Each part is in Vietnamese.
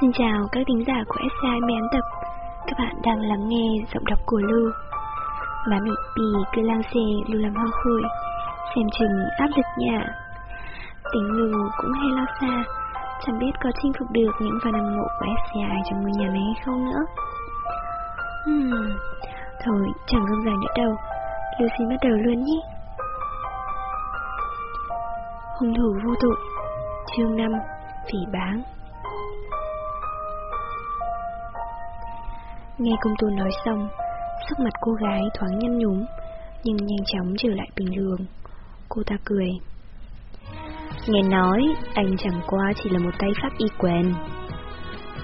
Xin chào các thính giả của SCI Mén Tập. Các bạn đang lắng nghe giọng đọc của Lưu Má mị bì cứ lang xe lưu làm hoa khôi Xem chừng áp lực nhả Tính Lưu cũng hay lo xa, Chẳng biết có chinh phục được những phần hâm mộ của SCI trong ngôi nhà này hay không nữa. Hmm Thôi chẳng gương dài nữa đâu. Lưu xin bắt đầu luôn nhé. Hung thủ vô tội, Chương 5 Phỉ báng. Nghe công tôn nói xong, Sắc mặt cô gái thoáng nhăn nhúm, Nhưng nhanh chóng trở lại bình thường. Cô ta cười. Nghe nói, anh chẳng qua chỉ là một tay pháp y quen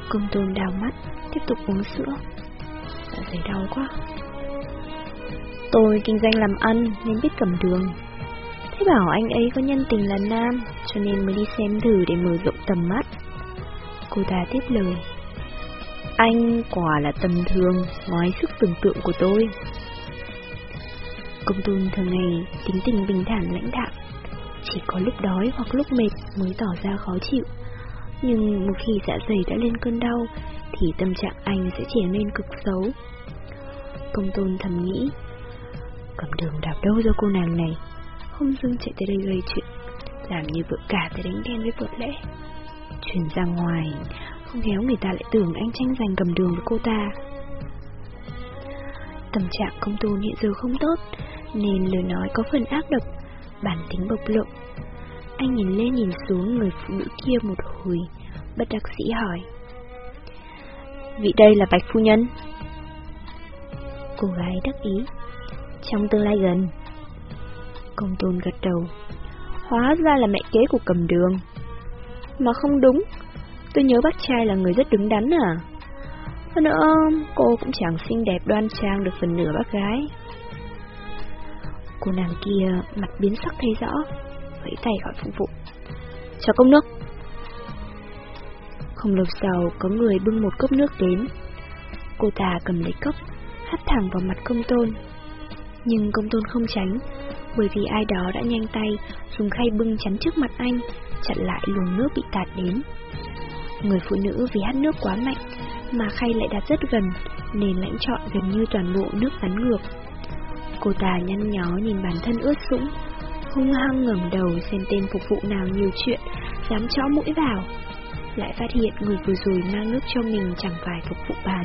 Công tôn đào mắt, Tiếp tục uống sữa. Dạ dày đau quá. Tôi kinh doanh làm ăn nên biết cầm đường. Thế bảo anh ấy có nhân tình là nam, Cho nên mới đi xem thử để mở rộng tầm mắt. Cô ta tiếp lời. Anh quả là tầm thường, Ngoài sức tưởng tượng của tôi. Công tôn thường ngày tính tình bình thản lãnh đạm, Chỉ có lúc đói hoặc lúc mệt mới tỏ ra khó chịu. Nhưng một khi dạ dày đã lên cơn đau, Thì tâm trạng anh sẽ trở nên cực xấu. Công tôn thầm nghĩ, Cầm đường đạp đâu cho cô nàng này? Không dưng chạy tới đây gây chuyện, Làm như vợ cả tới đánh đen với vợ lẽ. Truyền ra ngoài không khéo người ta lại tưởng anh tranh giành cầm đường với cô ta. Tâm trạng công tôn hiện giờ không tốt, Nên lời nói có phần ác độc, Bản tính bộc lộ. Anh nhìn lên nhìn xuống người phụ nữ kia một hồi, Bất đắc sĩ hỏi. Vị đây là Bạch Phu Nhân? Cô gái đắc ý. Trong tương lai gần, Công tôn gật đầu. Hóa ra là mẹ kế của cầm đường. Mà không đúng. Tôi nhớ bác trai là người rất đứng đắn à. Hơn nữa, Cô cũng chẳng xinh đẹp đoan trang được phần nửa bác gái. Cô nàng kia mặt biến sắc thấy rõ, Vẫy tay gọi phục vụ. Cho cốc nước. Không lâu sau, có người bưng một cốc nước đến. Cô ta cầm lấy cốc, Hắt thẳng vào mặt công tôn. Nhưng công tôn không tránh, Bởi vì ai đó đã nhanh tay Dùng khay bưng chắn trước mặt anh, Chặn lại luồng nước bị tạt đến. Người phụ nữ vì hắt nước quá mạnh Mà khay lại đặt rất gần, Nên lãnh trọn gần như toàn bộ nước bắn ngược. Cô ta nhăn nhó nhìn bản thân ướt sũng, Hung hăng ngẩng đầu xem tên phục vụ nào nhiều chuyện, Dám chó mũi vào. Lại phát hiện người vừa rồi mang nước cho mình chẳng phải phục vụ bàn.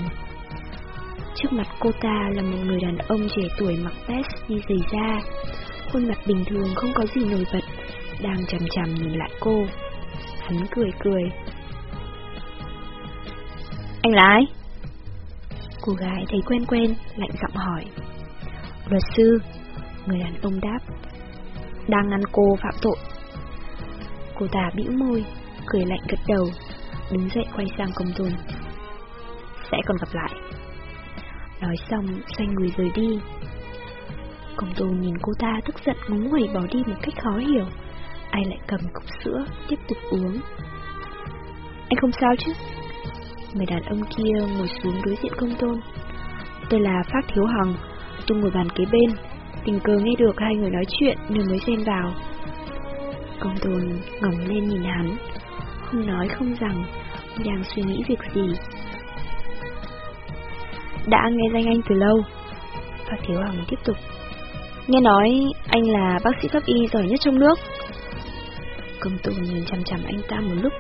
Trước mặt cô ta là một người đàn ông trẻ tuổi mặc vest đi giày da, Khuôn mặt bình thường không có gì nổi bật, Đang chầm chầm nhìn lại cô. Hắn cười cười. Anh là ai? Cô gái thấy quen quen, lạnh giọng hỏi. Luật sư Người đàn ông đáp. Đang ngăn cô phạm tội. Cô ta bĩu môi Cười lạnh gật đầu Đứng dậy quay sang công tôn. Sẽ còn gặp lại. Nói xong xoay người rời đi. Công tôn nhìn cô ta tức giận ngúng nguẩy bỏ đi một cách khó hiểu. Ai lại cầm cốc sữa Tiếp tục uống. Anh không sao chứ? Người đàn ông kia ngồi xuống đối diện công tôn. Tôi là phác Thiếu Hằng, Tôi ngồi bàn kế bên. Tình cờ nghe được hai người nói chuyện Nên mới xen vào. Công tôn ngẩng lên nhìn hắn, Không nói không rằng, Đang suy nghĩ việc gì. Đã nghe danh anh từ lâu. Phác Thiếu Hằng tiếp tục. Nghe nói anh là bác sĩ pháp y giỏi nhất trong nước. Công tôn nhìn chằm chằm anh ta một lúc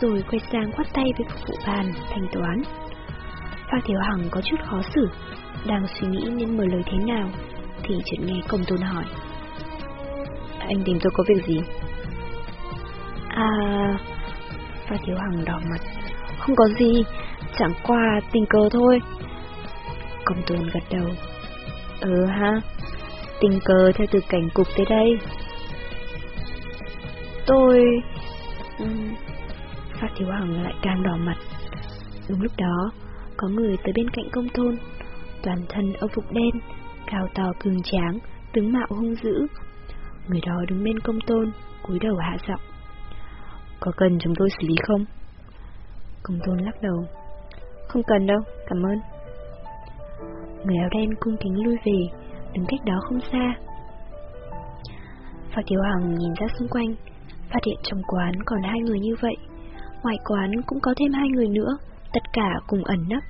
rồi quay sang khoát tay với phục vụ bàn Thanh toán. Phát Thiếu Hằng có chút khó xử Đang suy nghĩ nên mở lời thế nào Thì chợt nghe công tôn hỏi. Anh tìm tôi có việc gì? À Phát Thiếu Hằng đỏ mặt. Không có gì Chẳng qua tình cờ thôi. Công tôn gật đầu. Ừ ha Tình cờ theo từ cảnh cục tới đây. Tôi... Phát Thiếu Hằng lại càng đỏ mặt. Đúng lúc đó Có người tới bên cạnh công tôn. Toàn thân ông phục đen Cao to cường tráng Tướng mạo hung dữ. Người đó đứng bên công tôn cúi đầu hạ giọng. Có cần chúng tôi xử lý không? Công tôn lắc đầu. Không cần đâu, cảm ơn. Người áo đen cung kính lui về Đứng cách đó không xa. Phát Thiếu Hằng nhìn ra xung quanh Phát hiện trong quán còn hai người như vậy. Ngoài quán cũng có thêm hai người nữa, tất cả cùng ẩn nấp,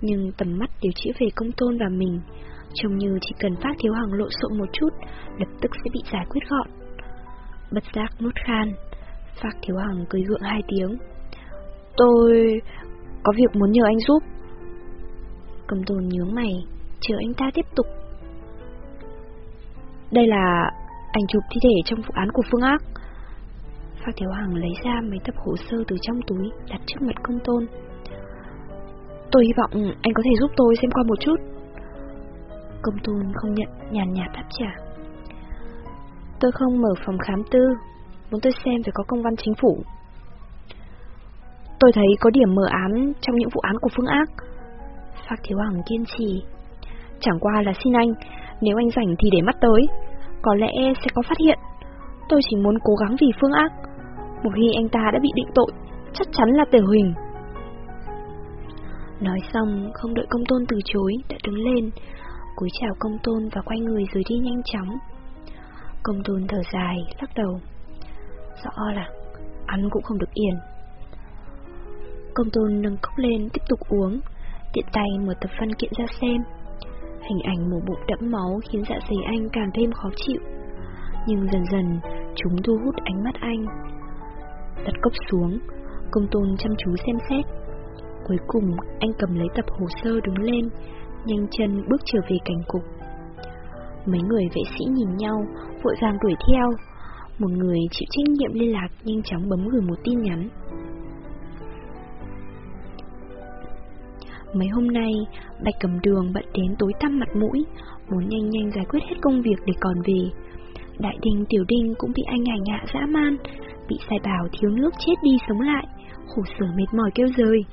nhưng tầm mắt đều chỉ về công tôn và mình, trông như chỉ cần phát thiếu hàng lộ xộn một chút, lập tức sẽ bị giải quyết gọn. Bất giác nuốt khan, phát thiếu hằng cười gượng hai tiếng. Tôi có việc muốn nhờ anh giúp. Cầm tồn nhướng mày, chờ anh ta tiếp tục. Đây là ảnh chụp thi thể trong vụ án của Phương Ác. Phát Thiếu Hằng lấy ra mấy tập hồ sơ từ trong túi, đặt trước mặt công tôn. Tôi hy vọng anh có thể giúp tôi xem qua một chút. Công tôn không nhận, nhàn nhạt đáp trả. Tôi không mở phòng khám tư, muốn tôi xem phải có công văn chính phủ. Tôi thấy có điểm mờ ám trong những vụ án của Phương Ác. Phát Thiếu Hằng kiên trì. Chẳng qua là xin anh, nếu anh rảnh thì để mắt tới, có lẽ sẽ có phát hiện. Tôi chỉ muốn cố gắng vì Phương Ác. Một khi anh ta đã bị định tội, chắc chắn là tử hình. Nói xong, không đợi công tôn từ chối, đã đứng lên, cúi chào công tôn và quay người rời đi nhanh chóng. Công tôn thở dài, lắc đầu. Rõ là ăn cũng không được yên. Công tôn nâng cốc lên tiếp tục uống, tiện tay mở tập văn kiện ra xem. Hình ảnh mổ bụng đẫm máu khiến dạ dày anh càng thêm khó chịu. Nhưng dần dần, chúng thu hút ánh mắt anh. Đặt cốc xuống, công tôn chăm chú xem xét. Cuối cùng, anh cầm lấy tập hồ sơ đứng lên, nhanh chân bước trở về cảnh cục. Mấy người vệ sĩ nhìn nhau, vội vàng đuổi theo. Một người chịu trách nhiệm liên lạc nhanh chóng bấm gửi một tin nhắn. Mấy hôm nay, Bạch cầm đường bận đến tối tăm mặt mũi, muốn nhanh nhanh giải quyết hết công việc để còn về. Đại đình tiểu đinh cũng bị anh hành hạ dã man, bị sai bảo thiếu nước chết đi sống lại, khổ sở mệt mỏi kêu rời.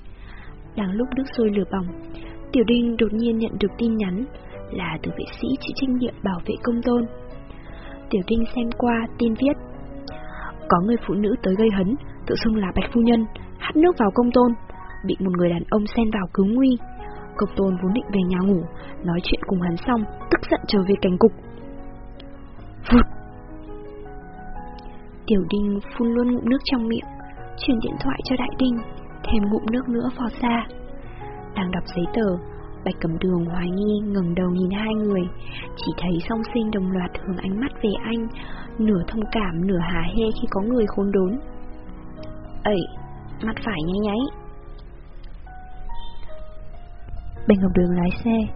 Đang lúc nước sôi lửa bỏng, tiểu đinh đột nhiên nhận được tin nhắn là từ vệ sĩ chịu trách nhiệm bảo vệ công tôn. Tiểu đinh xem qua tin viết Có người phụ nữ tới gây hấn, tự xưng là bạch phu nhân, hắt nước vào công tôn bị một người đàn ông xen vào cứu nguy. Công tôn vốn định về nhà ngủ, nói chuyện cùng hắn xong, tức giận trở về cảnh cục. Phụt! Tiểu Đinh phun luôn ngụm nước trong miệng, chuyển điện thoại cho Đại Đinh, thêm ngụm nước nữa phò ra. Đang đọc giấy tờ, Bạch Cẩm Đường hoài nghi ngẩng đầu nhìn hai người, chỉ thấy song sinh đồng loạt hướng ánh mắt về anh, nửa thông cảm nửa hả hê khi có người khốn đốn. Ấy, mắt phải nháy nháy. Bạch cẩm Đường lái xe,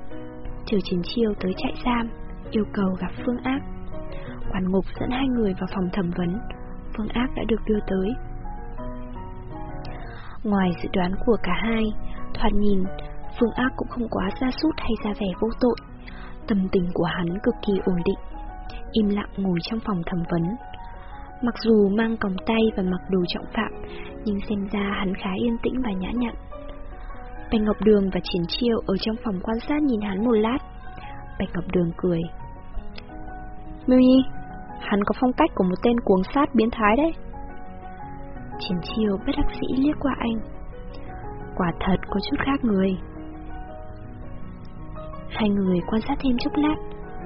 Trừ Chiến Chiêu tới trại giam, yêu cầu gặp Phương Ác. Quản ngục dẫn hai người vào phòng thẩm vấn, Phương Ác đã được đưa tới. Ngoài dự đoán của cả hai, thoạt nhìn, Phương Ác cũng không quá ra sút hay ra vẻ vô tội. Tâm tình của hắn cực kỳ ổn định, im lặng ngồi trong phòng thẩm vấn. Mặc dù mang còng tay và mặc đồ trọng phạm, nhưng xem ra hắn khá yên tĩnh và nhã nhặn. Bạch Ngọc Đường và Triển Chiêu ở trong phòng quan sát nhìn hắn một lát. Bạch Ngọc Đường cười. Miêu Nhi, hắn có phong cách của một tên cuồng sát biến thái đấy. Triển chiều bất đắc sĩ liếc qua anh. Quả thật có chút khác người. Hai người quan sát thêm chốc lát,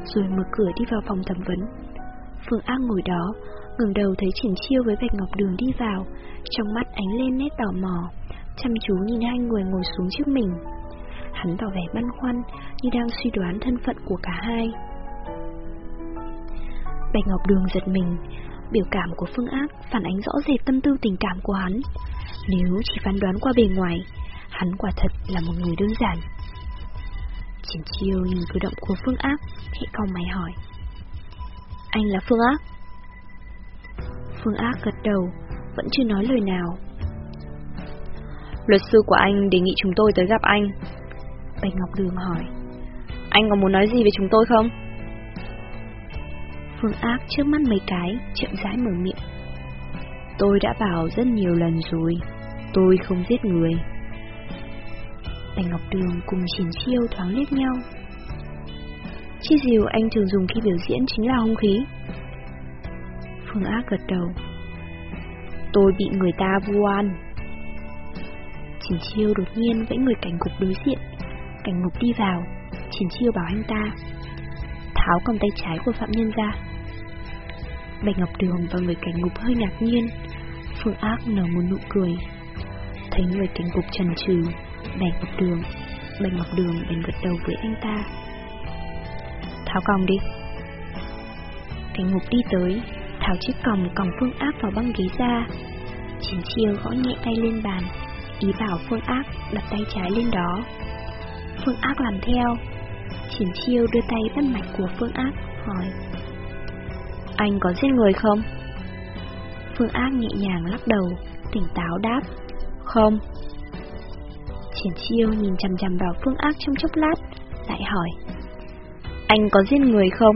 rồi mở cửa đi vào phòng thẩm vấn. Phương an ngồi đó, ngừng đầu thấy Triển Chiêu với Bạch Ngọc Đường đi vào, trong mắt ánh lên nét tò mò chăm chú nhìn hai người ngồi xuống trước mình. Hắn tỏ vẻ băn khoăn như đang suy đoán thân phận của cả hai. Bạch Ngọc Đường giật mình, biểu cảm của Phương Ác phản ánh rõ rệt tâm tư tình cảm của hắn. Nếu chỉ phán đoán qua bề ngoài, hắn quả thật là một người đơn giản. Triển chiêu nhìn cử động của Phương Ác, hệ cau mày hỏi. Anh là Phương Ác? Phương Ác gật đầu, vẫn chưa nói lời nào, Luật sư của anh đề nghị chúng tôi tới gặp anh. Bạch Ngọc Đường hỏi. Anh có muốn nói gì về chúng tôi không? Phương Ác trước mắt mấy cái, chậm rãi mở miệng. Tôi đã bảo rất nhiều lần rồi, tôi không giết người. Bạch Ngọc Đường cùng Triển Chiêu thoáng liếc nhau. Chi diều anh thường dùng khi biểu diễn chính là hung khí. Phương Ác gật đầu. Tôi bị người ta vu oan, Triển chiêu đột nhiên vẫy người cảnh cục đối diện Cảnh ngục đi vào Triển chiêu bảo anh ta Tháo cầm tay trái của phạm nhân ra Bạch Ngọc Đường và người cảnh ngục hơi ngạc nhiên Phương Ác nở một nụ cười Thấy người cảnh ngục trần trừ, Bạch ngọc đường, Bạch ngọc đường bèn gật đầu với anh ta. Tháo còng đi. Cảnh ngục đi tới, tháo chiếc còng còng phương Ác vào băng ghế ra. Chiến chiêu gõ nhẹ tay lên bàn, ý bảo phương Ác đặt tay trái lên đó. Phương Ác làm theo. Chiến chiêu đưa tay bắt mạch của phương Ác hỏi. Anh có giết người không? Phương ác nhẹ nhàng lắc đầu, tỉnh táo đáp. Không. Triển chiêu nhìn chằm chằm vào phương ác trong chốc lát, lại hỏi. Anh có giết người không?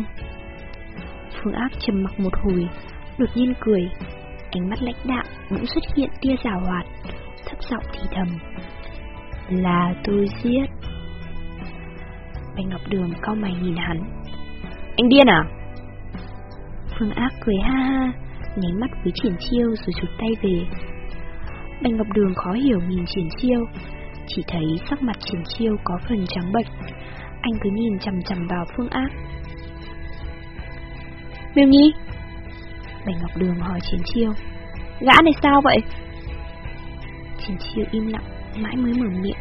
Phương ác trầm mặc một hồi, đột nhiên cười. Ánh mắt lãnh đạo bỗng xuất hiện tia rào hoạt, thấp giọng thì thầm. Là tôi giết. Bạch Ngọc Đường cau mày nhìn hắn. Anh điên à? Phương Ác cười ha ha, nháy mắt với triển chiêu rồi rụt tay về. Bạch Ngọc Đường khó hiểu nhìn triển chiêu, chỉ thấy sắc mặt triển chiêu có phần trắng bệch. Anh cứ nhìn chằm chằm vào Phương Ác. Miêu Nhi? Bạch Ngọc Đường hỏi triển chiêu. Gã này sao vậy? Triển chiêu im lặng, mãi mới mở miệng.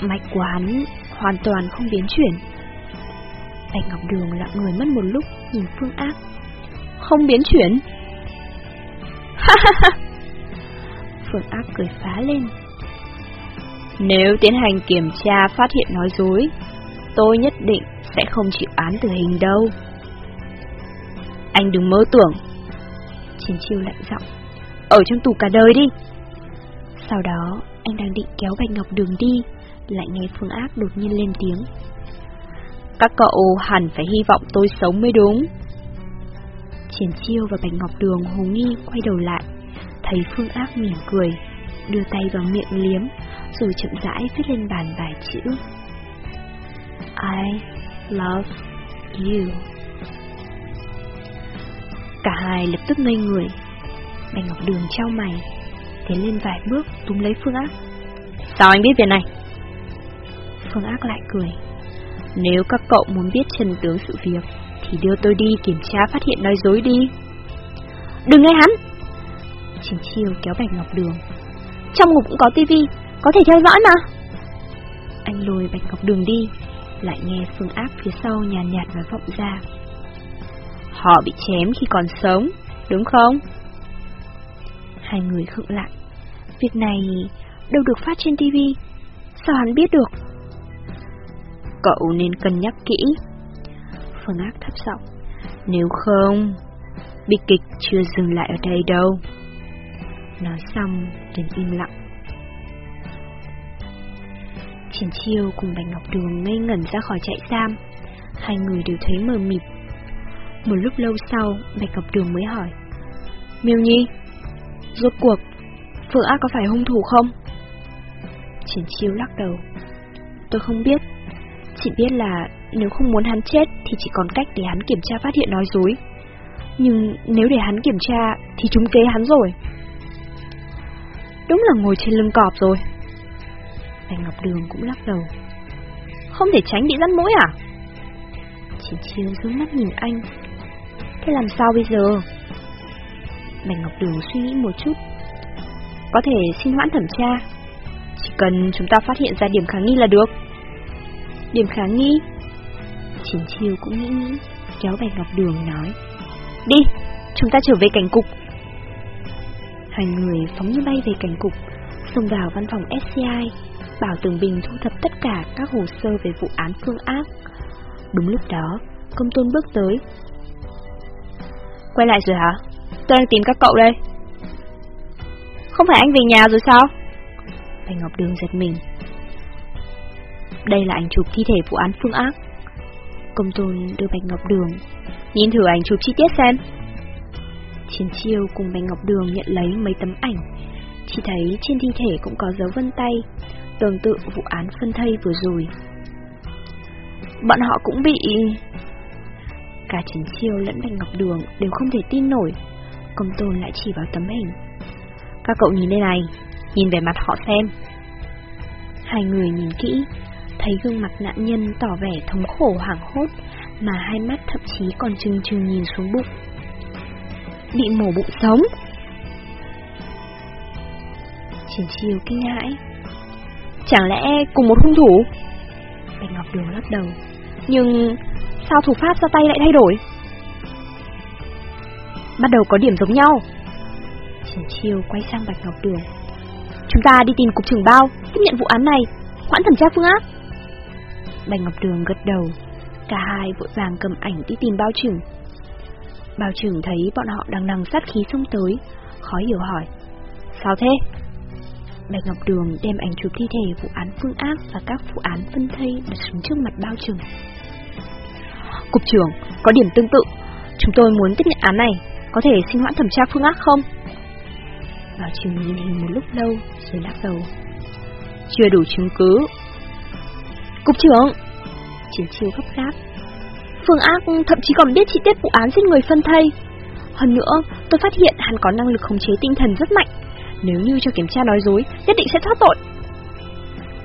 Mạch của hắn hoàn toàn không biến chuyển. Bạch Ngọc Đường lặng người mất một lúc, nhìn Phương Ác. Không biến chuyển? Ha ha ha! Phương Ác cười phá lên. Nếu tiến hành kiểm tra phát hiện nói dối, tôi nhất định sẽ không chịu án tử hình đâu. Anh đừng mơ tưởng. Chiến chiêu lạnh giọng. Ở trong tù cả đời đi. Sau đó, anh đang định kéo Bạch Ngọc Đường đi, lại nghe Phương Ác đột nhiên lên tiếng. Các cậu hẳn phải hy vọng tôi sống mới đúng. Triển Chiêu và Bạch Ngọc Đường hồ nghi quay đầu lại, thấy Phương Ác mỉm cười, đưa tay vào miệng liếm, rồi chậm rãi viết lên bàn vài chữ. I love you. Cả hai lập tức ngây người. Bạch Ngọc Đường trao mày, tiến lên vài bước túm lấy Phương Ác. Sao anh biết việc này? Phương Ác lại cười. Nếu các cậu muốn biết chân tướng sự việc, thì đưa tôi đi kiểm tra phát hiện nói dối đi. Đừng nghe hắn! Trình Chiêu kéo Bạch Ngọc Đường. Trong ngục cũng có tivi, có thể theo dõi mà. Anh lùi Bạch Ngọc Đường đi, lại nghe Phương Áp phía sau nhàn nhạt, nhạt nói vọng ra. Họ bị chém khi còn sống, đúng không? Hai người khựng lại. Việc này đâu được phát trên tivi, sao hắn biết được? Cậu nên cân nhắc kỹ. Phương Ác thấp giọng. Nếu không, bi kịch chưa dừng lại ở đây đâu. Nói xong, liền im lặng. Triển Chiêu cùng Bạch Ngọc Đường ngây ngẩn ra khỏi trại giam. Hai người đều thấy mờ mịt. Một lúc lâu sau, Bạch Ngọc Đường mới hỏi. Miêu Nhi, rốt cuộc, Phương Ác có phải hung thủ không? Triển Chiêu lắc đầu. Tôi không biết. Chỉ biết là nếu không muốn hắn chết thì chỉ còn cách để hắn kiểm tra phát hiện nói dối. Nhưng nếu để hắn kiểm tra thì chúng kế hắn rồi. Đúng là ngồi trên lưng cọp rồi. Bạch Ngọc Đường cũng lắc đầu. Không thể tránh bị rắn mũi à? Chỉ chiếu dưới mắt nhìn anh. Thế làm sao bây giờ? Bạch Ngọc Đường suy nghĩ một chút. Có thể xin hoãn thẩm tra. Chỉ cần chúng ta phát hiện ra điểm khả nghi là được. Điểm khả nghi? Triển chiêu cũng nghĩ nghĩ, kéo Bạch Ngọc Đường nói. Đi, chúng ta trở về cảnh cục. Hai người phóng như bay về cảnh cục, xông vào văn phòng SCI, bảo Tường Bình thu thập tất cả các hồ sơ về vụ án phương ác. Đúng lúc đó, công tôn bước tới. Quay lại rồi hả? Tôi đang tìm các cậu đây. Không phải anh về nhà rồi sao? Bạch Ngọc Đường giật mình. Đây là ảnh chụp thi thể vụ án phương ác. Công tôn đưa Bạch Ngọc Đường. Nhìn thử ảnh chụp chi tiết xem. Chiến chiêu cùng Bạch Ngọc Đường nhận lấy mấy tấm ảnh. Chỉ thấy trên thi thể cũng có dấu vân tay, tương tự vụ án phân thây vừa rồi. Bọn họ cũng bị... Cả Chiến chiêu lẫn Bạch Ngọc Đường đều không thể tin nổi. Công tôn lại chỉ vào tấm hình. Các cậu nhìn đây này, nhìn về mặt họ xem. Hai người nhìn kỹ, thấy gương mặt nạn nhân tỏ vẻ thống khổ hoảng hốt, mà hai mắt thậm chí còn trừng trừng nhìn xuống bụng. Bị mổ bụng sống. Triển chiều kinh hãi. Chẳng lẽ cùng một hung thủ? Bạch Ngọc Đường lắc đầu. Nhưng sao thủ pháp ra tay lại thay đổi? Bắt đầu có điểm giống nhau. Triển chiều quay sang Bạch Ngọc Đường. Chúng ta đi tìm cục trưởng bao, tiếp nhận vụ án này, hoãn thẩm tra phương áp. Bạch Ngọc Đường gật đầu, cả hai vội vàng cầm ảnh đi tìm bao trưởng. Bao trưởng thấy bọn họ đang nằm sát khí xông tới, khó hiểu hỏi. Sao thế? Bạch Ngọc Đường đem ảnh chụp thi thể vụ án phương ác và các vụ án phân thây đặt xuống trước mặt bao trưởng. Cục trưởng, có điểm tương tự. Chúng tôi muốn tiếp nhận án này, có thể xin hoãn thẩm tra phương ác không? Bao trưởng nhìn hình một lúc lâu rồi lắc đầu. Chưa đủ chứng cứ. Cục trưởng! Chiến chiêu gấp gáp. Phương ác thậm chí còn biết chi tiết vụ án giết người phân thây. Hơn nữa, tôi phát hiện hắn có năng lực khống chế tinh thần rất mạnh. Nếu như cho kiểm tra nói dối, nhất định sẽ thoát tội.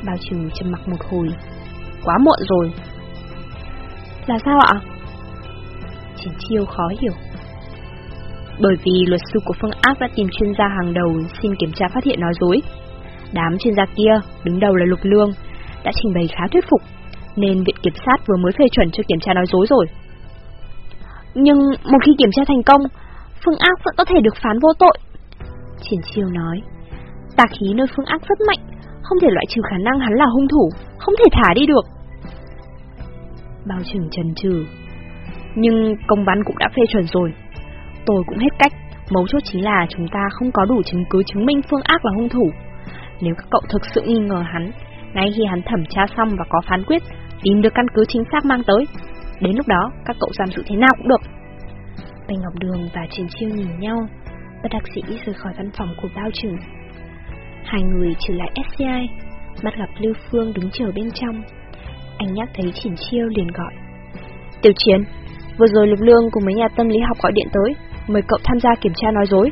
Bao trừ trầm mặc một hồi. Quá muộn rồi. Là sao ạ? Triển chiêu khó hiểu. Bởi vì luật sư của Phương Ác đã tìm chuyên gia hàng đầu xin kiểm tra phát hiện nói dối. Đám chuyên gia kia, đứng đầu là Lục Lương, đã trình bày khá thuyết phục, nên Viện Kiểm sát vừa mới phê chuẩn cho kiểm tra nói dối rồi. Nhưng một khi kiểm tra thành công, Phương Ác vẫn có thể được phán vô tội. Triển chiêu nói, tà khí nơi Phương Ác rất mạnh, không thể loại trừ khả năng hắn là hung thủ, không thể thả đi được. Bao trừng trần trừ, nhưng công văn cũng đã phê chuẩn rồi. Tôi cũng hết cách, mấu chốt chính là chúng ta không có đủ chứng cứ chứng minh Phương Ác là hung thủ. Nếu các cậu thực sự nghi ngờ hắn, ngay khi hắn thẩm tra xong và có phán quyết, tìm được căn cứ chính xác mang tới, đến lúc đó các cậu giam giữ thế nào cũng được. Bạch Ngọc Đường và Triển Chiêu nhìn nhau, bất đắc sĩ rời khỏi văn phòng của bao trưởng. Hai người trở lại SCI, bắt gặp Lưu Phương đứng chờ bên trong. Anh nhắc thấy Triển Chiêu liền gọi. Tiểu Chiến, vừa rồi Lục Lương cùng mấy nhà tâm lý học gọi điện tới, mời cậu tham gia kiểm tra nói dối.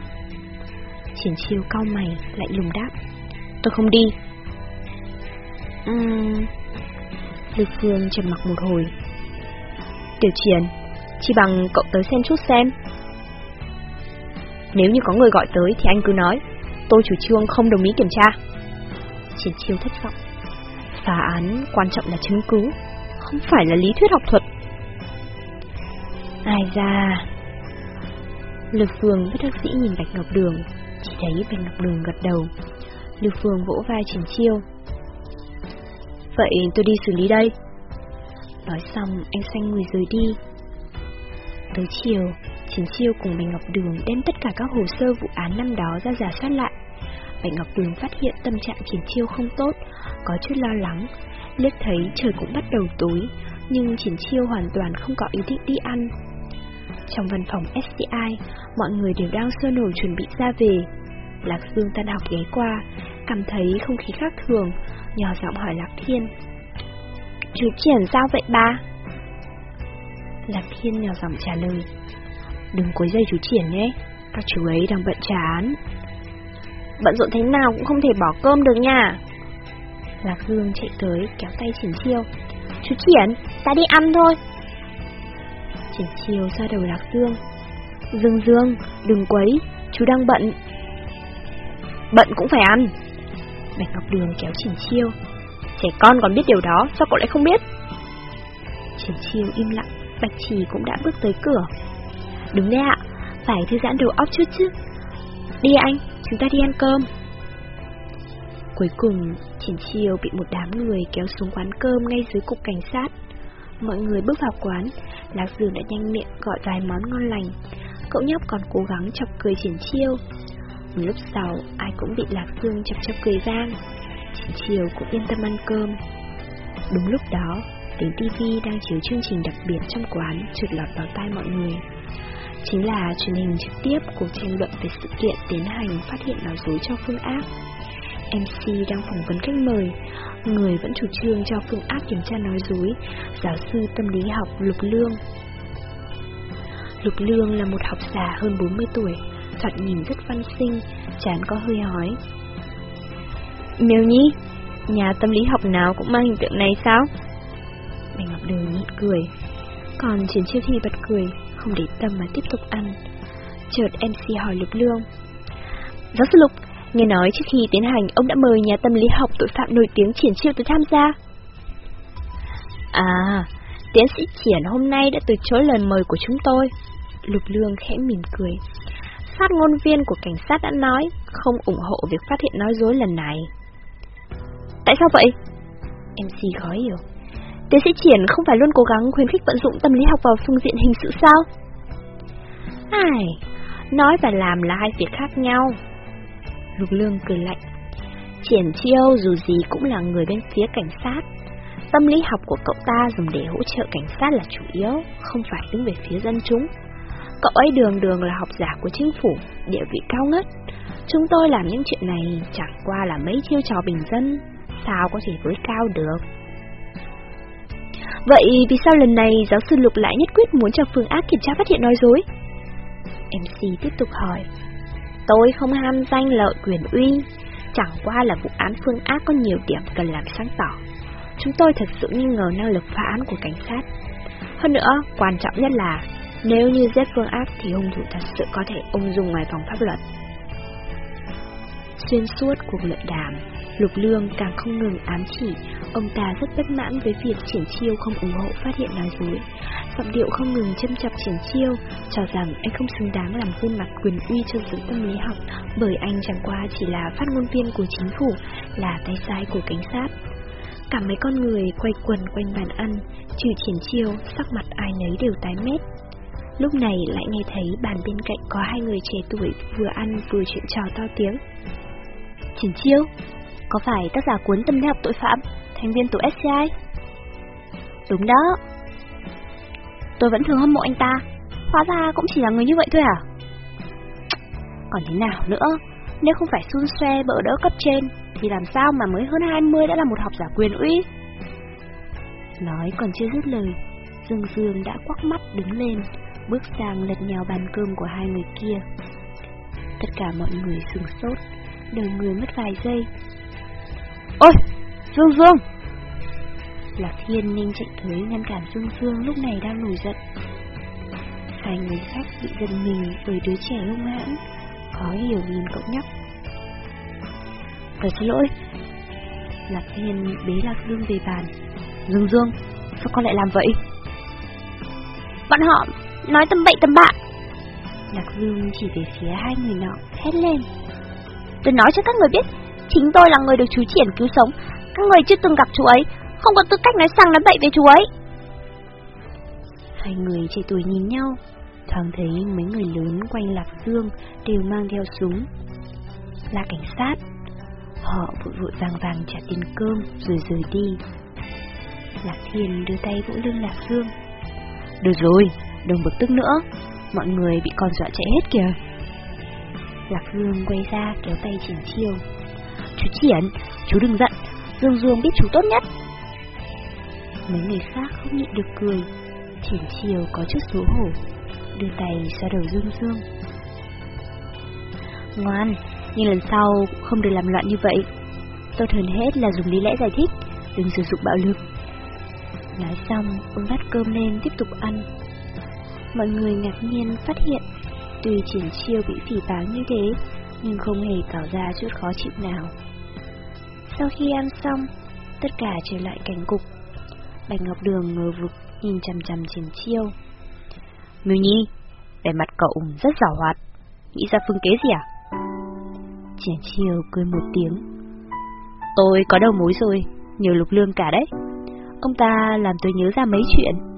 Triển Chiêu cau mày, lại lùng đáp. Tôi không đi. Uhm... Lưu Phương trầm mặc một hồi. Tiểu Triển, chỉ bằng cậu tới xem chút xem. Nếu như có người gọi tới thì anh cứ nói, tôi chủ trương không đồng ý kiểm tra. Triển chiêu thất vọng. Phá án quan trọng là chứng cứ, không phải là lý thuyết học thuật. Ai ra... Lực Phương bất đắc dĩ nhìn Bạch Ngọc Đường, chỉ thấy Bạch Ngọc Đường gật đầu. Lực Phương vỗ vai Triển Chiêu. Vậy tôi đi xử lý đây. Nói xong, anh xanh người rời đi. Tới chiều, Triển Chiêu cùng Bạch Ngọc Đường đem tất cả các hồ sơ vụ án năm đó ra giả soát lại. Bạch Ngọc Đường phát hiện tâm trạng Triển Chiêu không tốt, có chút lo lắng. Liếc thấy trời cũng bắt đầu tối, nhưng Triển Chiêu hoàn toàn không có ý định đi ăn. Trong văn phòng SCI, mọi người đều đang sôi nổi chuẩn bị ra về. Lạc Dương tan học ghé qua, cảm thấy không khí khác thường, nhỏ giọng hỏi Lạc Thiên. Chú Triển sao vậy ba? Lạc Thiên nhỏ giọng trả lời. Đừng quấy dây chú Triển nhé, các chú ấy đang bận chán. Bận rộn thế nào cũng không thể bỏ cơm được nha. Lạc Dương chạy tới kéo tay Triển Chiêu. Chú Triển, ta đi ăn thôi. Triển Chiêu xoa đầu Lạc Dương. Dương Dương, đừng quấy, chú đang bận. Bận cũng phải ăn. Bạch Ngọc Đường kéo Triển Chiêu. Trẻ con còn biết điều đó, sao cậu lại không biết? Triển Chiêu im lặng, Bạch trì cũng đã bước tới cửa. Đúng đấy ạ, phải thư giãn đầu óc chút chứ. Đi anh, chúng ta đi ăn cơm. Cuối cùng, Triển Chiêu bị một đám người kéo xuống quán cơm ngay dưới cục cảnh sát. Mọi người bước vào quán, Lạc Dương đã nhanh miệng gọi vài món ngon lành. Cậu nhóc còn cố gắng chọc cười Triển Chiêu. Một lúc sau, ai cũng bị Lạc Dương chập chập cười vang. Chị Chiều cũng yên tâm ăn cơm. Đúng lúc đó, tiếng TV đang chiếu chương trình đặc biệt trong quán trượt lọt vào tai mọi người. Chính là truyền hình trực tiếp cuộc tranh luận về sự kiện tiến hành phát hiện nói dối cho Phương Ác. MC đang phỏng vấn khách mời, người vẫn chủ trương cho Phương Ác kiểm tra nói dối, giáo sư tâm lý học Lục Lương. Lục Lương là một học giả hơn 40 tuổi, thoạt nhìn rất văn sinh, chán có hơi hói. Miêu Nhi, nhà tâm lý học nào cũng mang hình tượng này sao? Bạch Ngọc Đường nhịn cười, còn Chiến Chiêu Thi bật cười, không để tâm mà tiếp tục ăn. Chợt MC hỏi Lục Lương. Giáo sư Lục, Nghe nói trước khi tiến hành, ông đã mời nhà tâm lý học tội phạm nổi tiếng Triển Chiêu tới tham gia. À, tiến sĩ Triển hôm nay đã từ chối lời mời của chúng tôi. Lục Lương khẽ mỉm cười. Phát ngôn viên của cảnh sát đã nói không ủng hộ việc phát hiện nói dối lần này. Tại sao vậy? MC khó hiểu. Tiến sĩ Triển không phải luôn cố gắng khuyến khích vận dụng tâm lý học vào phương diện hình sự sao? Ai, nói và làm là hai việc khác nhau. Lục Lương cười lạnh. Triển Chiêu dù gì cũng là người bên phía cảnh sát. Tâm lý học của cậu ta dùng để hỗ trợ cảnh sát là chủ yếu, không phải đứng về phía dân chúng. Cậu ấy đường đường là học giả của chính phủ, địa vị cao ngất. Chúng tôi làm những chuyện này chẳng qua là mấy chiêu trò bình dân, sao có thể với cao được. Vậy vì sao lần này giáo sư Lục lại nhất quyết muốn cho Phương Ác kiểm tra phát hiện nói dối? MC tiếp tục hỏi. Tôi không ham danh lợi quyền uy, chẳng qua là vụ án Phương Ác có nhiều điểm cần làm sáng tỏ. Chúng tôi thật sự nghi ngờ năng lực phá án của cảnh sát. Hơn nữa, quan trọng nhất là nếu như giết Phương Ác thì hung thủ thật sự có thể ung dung ngoài vòng pháp luật. Xuyên suốt cuộc luận đàm, Lục Lương càng không ngừng ám chỉ, ông ta rất bất mãn với việc triển chiêu không ủng hộ phát hiện nói dối. Giọng điệu không ngừng châm chọc triển chiêu, cho rằng anh không xứng đáng làm khuôn mặt quyền uy cho giới tâm lý học, bởi anh chẳng qua chỉ là phát ngôn viên của chính phủ, là tay sai của cảnh sát. Cả mấy con người quay quần quanh bàn ăn, trừ triển chiêu, sắc mặt ai nấy đều tái mét. Lúc này lại nghe thấy bàn bên cạnh có hai người trẻ tuổi vừa ăn vừa chuyện trò to tiếng. Chỉnh chiêu, có phải tác giả cuốn tâm lý học tội phạm, thành viên tổ SCI? Đúng đó. Tôi vẫn thường hâm mộ anh ta, hóa ra cũng chỉ là người như vậy thôi à? Còn thế nào nữa, nếu không phải xun xoe bỡ đỡ cấp trên, thì làm sao mà mới hơn 20 đã là một học giả quyền uy? Nói còn chưa dứt lời, Dương Dương đã quắc mắt đứng lên, bước sang lật nhào bàn cơm của hai người kia. Tất cả mọi người sừng sốt, đời người mất vài giây. Ôi, Dương Dương! Lạc Thiên ninh chạy tới ngăn cản Dương Dương lúc này đang nổi giận. Hai người khác bị giật mình bởi đứa trẻ hung hãn, khó hiểu nhìn cậu nhóc. Thật xin lỗi. Lạc Thiên bế Lạc Dương về bàn. Dương Dương, sao con lại làm vậy? Bọn họ nói tâm bậy tâm bạ. Lạc Dương chỉ về phía hai người nọ, hét lên. Tôi nói cho các người biết, chính tôi là người được chú Triển cứu sống. Các người chưa từng gặp chú ấy, không có tư cách nói sang nói bậy về chú ấy. Hai người trẻ tuổi nhìn nhau, thoáng thấy mấy người lớn quanh Lạc Dương đều mang theo súng. Là cảnh sát. Họ vội vội vàng vàng trả tiền cơm rồi rời đi. Lạc Thiên đưa tay vỗ lưng Lạc Dương. Được rồi, đừng bực tức nữa, mọi người bị con dọa chạy hết kìa. Lạc Dương quay ra kéo tay Triển Chiêu. Chú Triển, chú đừng giận, Dương Dương biết chú tốt nhất. Mấy người khác không nhịn được cười, Triển Chiêu có chút xấu hổ, đưa tay xoa đầu Dương Dương. Ngoan, nhưng lần sau không được làm loạn như vậy. Tốt hơn hết là dùng lý lẽ giải thích, đừng sử dụng bạo lực. Nói xong, ông bắt cơm lên tiếp tục ăn. Mọi người ngạc nhiên phát hiện, tuy triển chiêu bị phỉ báng như thế, nhưng không hề tỏ ra chút khó chịu nào. Sau khi ăn xong, tất cả trở lại cảnh cục. Bạch Ngọc Đường ngờ vực nhìn chằm chằm triển chiêu. Miêu Nhi, vẻ mặt cậu rất giàu hoạt, nghĩ ra phương kế gì à? Triển chiêu cười một tiếng. Tôi có đầu mối rồi, nhiều lục lương cả đấy. Ông ta làm tôi nhớ ra mấy chuyện.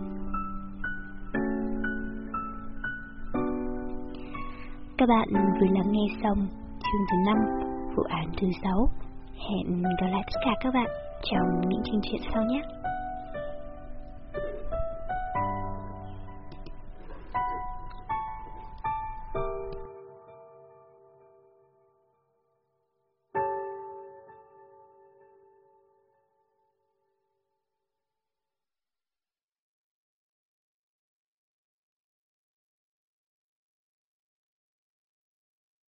Các bạn vừa lắng nghe xong chương thứ 5, vụ án thứ 6. Hẹn gặp lại tất cả các bạn trong những chương chuyện sau nhé.